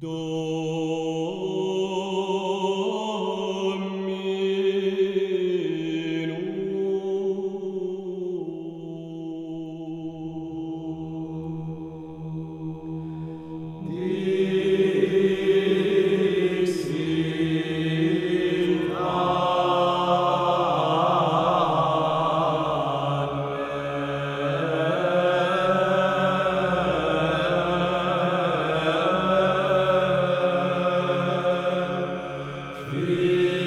Do Yeah.